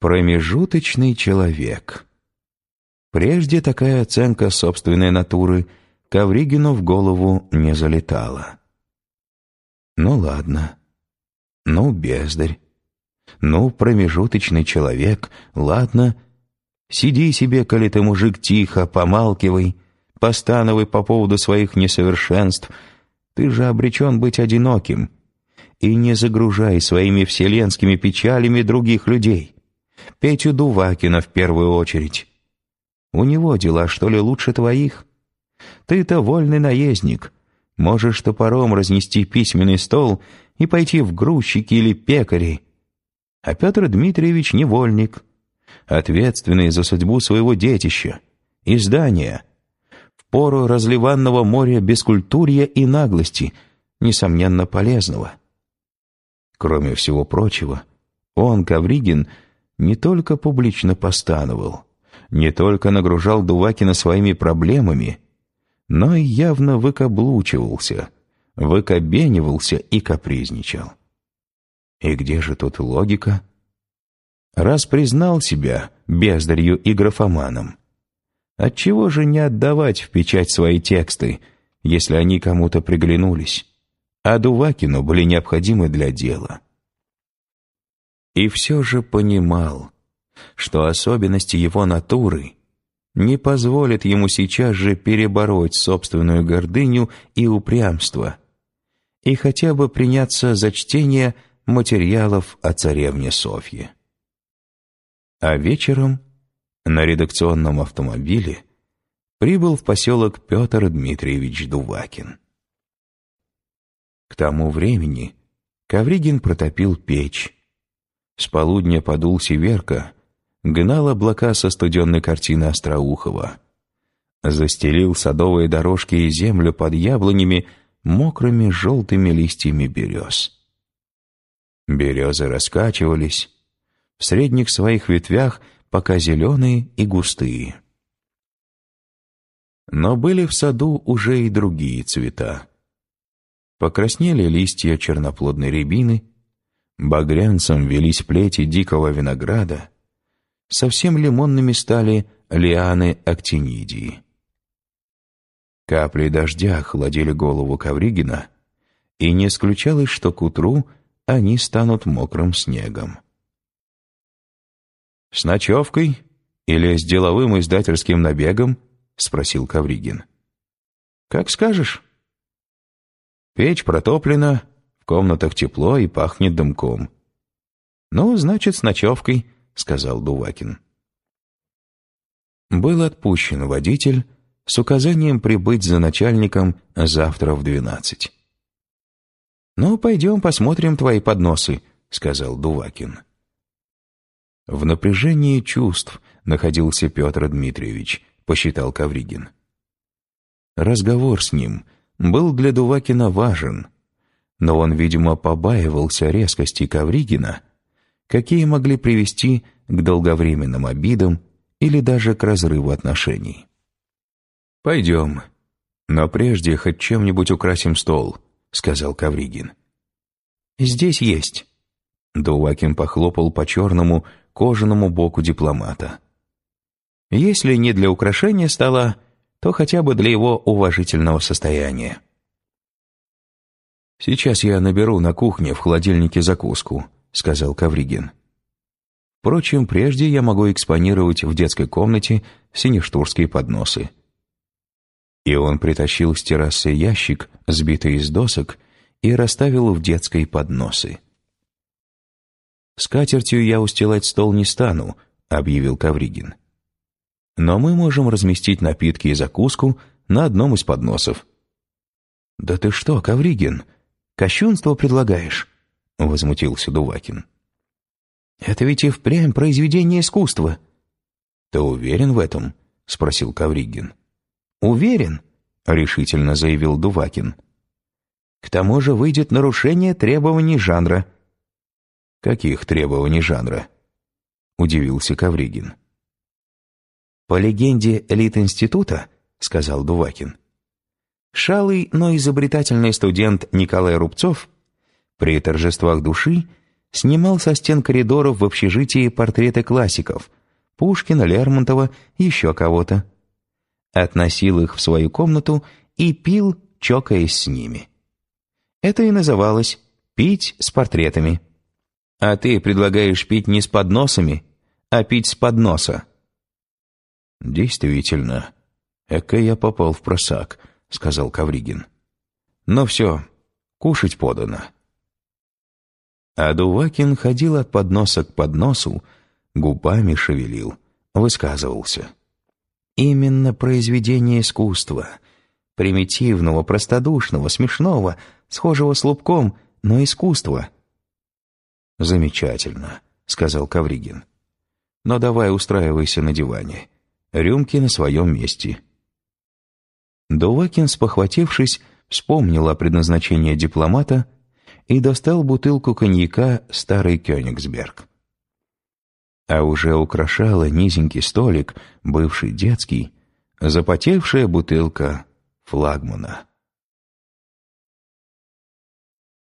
Промежуточный человек. Прежде такая оценка собственной натуры Ковригину в голову не залетала. Ну ладно. Ну, бездарь. Ну, промежуточный человек. Ладно. Сиди себе, коли ты мужик, тихо, помалкивай, постановай по поводу своих несовершенств. Ты же обречен быть одиноким. И не загружай своими вселенскими печалями других людей. Петю Дувакина в первую очередь. У него дела, что ли, лучше твоих? Ты-то вольный наездник. Можешь топором разнести письменный стол и пойти в грузчики или пекари. А Петр Дмитриевич невольник, ответственный за судьбу своего детища, издания. В пору разливанного моря бескультурья и наглости, несомненно полезного. Кроме всего прочего, он, Ковригин, не только публично постановал, не только нагружал Дувакина своими проблемами, но и явно выкаблучивался, выкобенивался и капризничал. И где же тут логика? Раз признал себя бездарью и графоманом, отчего же не отдавать в печать свои тексты, если они кому-то приглянулись, а Дувакину были необходимы для дела? И все же понимал, что особенности его натуры не позволят ему сейчас же перебороть собственную гордыню и упрямство и хотя бы приняться за чтение материалов о царевне Софье. А вечером на редакционном автомобиле прибыл в поселок Петр Дмитриевич Дувакин. К тому времени Ковригин протопил печь. С полудня подул северка, гнал облака со студенной картины Остроухова. Застелил садовые дорожки и землю под яблонями мокрыми желтыми листьями берез. Березы раскачивались, в средних своих ветвях пока зеленые и густые. Но были в саду уже и другие цвета. Покраснели листья черноплодной рябины, багрянцем велись плети дикого винограда, совсем лимонными стали лианы актинидии. Капли дождя охладили голову Ковригина, и не исключалось, что к утру они станут мокрым снегом. «С ночевкой или с деловым издательским набегом?» — спросил Ковригин. «Как скажешь». Печь протоплена, комнатах тепло и пахнет дымком. «Ну, значит, с ночевкой», — сказал Дувакин. Был отпущен водитель, с указанием прибыть за начальником завтра в двенадцать. «Ну, пойдем посмотрим твои подносы», — сказал Дувакин. В напряжении чувств находился Петр Дмитриевич, посчитал Кавригин. Разговор с ним был для Дувакина важен, но он, видимо, побаивался резкости Кавригина, какие могли привести к долговременным обидам или даже к разрыву отношений. «Пойдем. Но прежде хоть чем-нибудь украсим стол», — сказал Кавригин. «Здесь есть». Дувакин похлопал по черному кожаному боку дипломата. «Если не для украшения стола, то хотя бы для его уважительного состояния». «Сейчас я наберу на кухне в холодильнике закуску», — сказал Кавригин. «Впрочем, прежде я могу экспонировать в детской комнате синештурские подносы». И он притащил с террасы ящик, сбитый из досок, и расставил в детской подносы. «Скатертью я устилать стол не стану», — объявил Кавригин. «Но мы можем разместить напитки и закуску на одном из подносов». «Да ты что, Кавригин, кощунство предлагаешь?» — возмутился Дувакин. «Это ведь и впрямь произведение искусства». «Ты уверен в этом?» — спросил Кавригин. «Уверен», — решительно заявил Дувакин. «К тому же выйдет нарушение требований жанра». «Каких требований жанра?» — удивился Кавригин. «По легенде элит института», — сказал Дувакин, «шалый, но изобретательный студент Николай Рубцов при торжествах души снимал со стен коридоров в общежитии портреты классиков Пушкина, Лермонтова, еще кого-то. Относил их в свою комнату и пил, чокаясь с ними. Это и называлось «пить с портретами». А ты предлагаешь пить не с подносами, а пить с подноса. «Действительно, эка я попал в просак», — сказал Кавригин. «Но все, кушать подано». А Дувакин ходил от подноса к подносу, губами шевелил, высказывался. Именно произведение искусства, примитивного, простодушного, смешного, схожего с лубком, но искусства. «Замечательно», — сказал Кавригин. «Но давай устраивайся на диване. Рюмки на своем месте». Дувакин, спохватившись, вспомнил о предназначении дипломата — и достал бутылку коньяка «Старый Кёнигсберг». А уже украшала низенький столик, бывший детский, запотевшая бутылка флагмана.